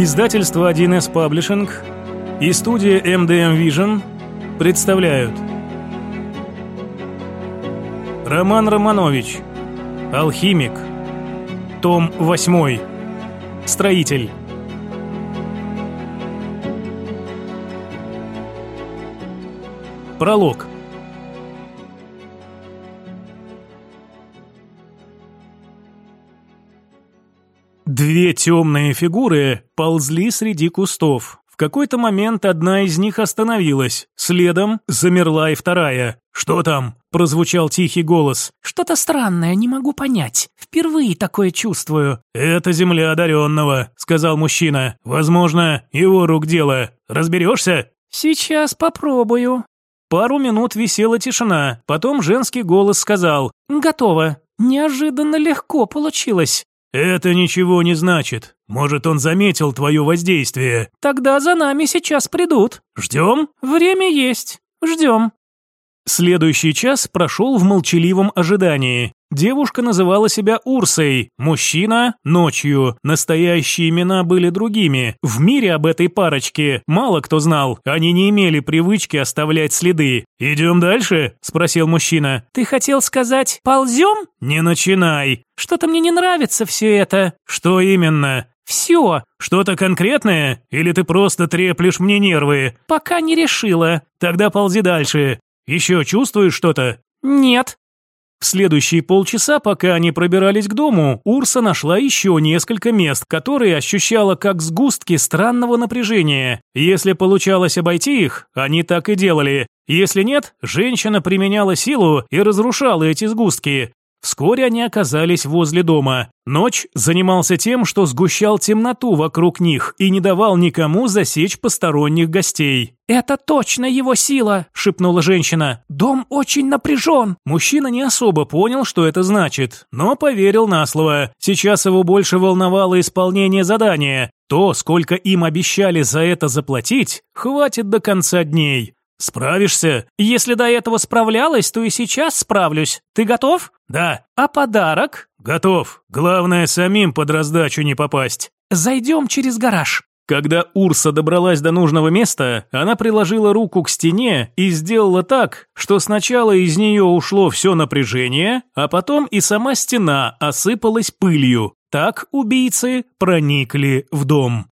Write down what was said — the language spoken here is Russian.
Издательство 1С Паблишинг и студия MDM Vision представляют. Роман Романович Алхимик Том 8 Строитель Пролог Две темные фигуры ползли среди кустов. В какой-то момент одна из них остановилась. Следом замерла и вторая. «Что там?» – прозвучал тихий голос. «Что-то странное, не могу понять. Впервые такое чувствую». «Это земля одаренного», – сказал мужчина. «Возможно, его рук дело. Разберешься?» «Сейчас попробую». Пару минут висела тишина, потом женский голос сказал «Готово. Неожиданно легко получилось». «Это ничего не значит. Может, он заметил твое воздействие». «Тогда за нами сейчас придут». «Ждем?» «Время есть. Ждем». Следующий час прошел в молчаливом ожидании. Девушка называла себя Урсой, мужчина – Ночью. Настоящие имена были другими. В мире об этой парочке мало кто знал. Они не имели привычки оставлять следы. «Идем дальше?» – спросил мужчина. «Ты хотел сказать, ползем?» «Не начинай». «Что-то мне не нравится все это». «Что именно?» «Все». «Что-то конкретное? Или ты просто треплешь мне нервы?» «Пока не решила». «Тогда ползи дальше. Еще чувствуешь что-то?» «Нет». В следующие полчаса, пока они пробирались к дому, Урса нашла еще несколько мест, которые ощущала как сгустки странного напряжения. Если получалось обойти их, они так и делали. Если нет, женщина применяла силу и разрушала эти сгустки. Вскоре они оказались возле дома. Ночь занимался тем, что сгущал темноту вокруг них и не давал никому засечь посторонних гостей. «Это точно его сила!» – шепнула женщина. «Дом очень напряжен!» Мужчина не особо понял, что это значит, но поверил на слово. Сейчас его больше волновало исполнение задания. То, сколько им обещали за это заплатить, хватит до конца дней. «Справишься?» «Если до этого справлялась, то и сейчас справлюсь. Ты готов?» «Да». «А подарок?» «Готов. Главное, самим под раздачу не попасть». «Зайдем через гараж». Когда Урса добралась до нужного места, она приложила руку к стене и сделала так, что сначала из нее ушло все напряжение, а потом и сама стена осыпалась пылью. Так убийцы проникли в дом.